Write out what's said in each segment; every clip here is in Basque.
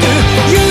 you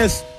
Yes.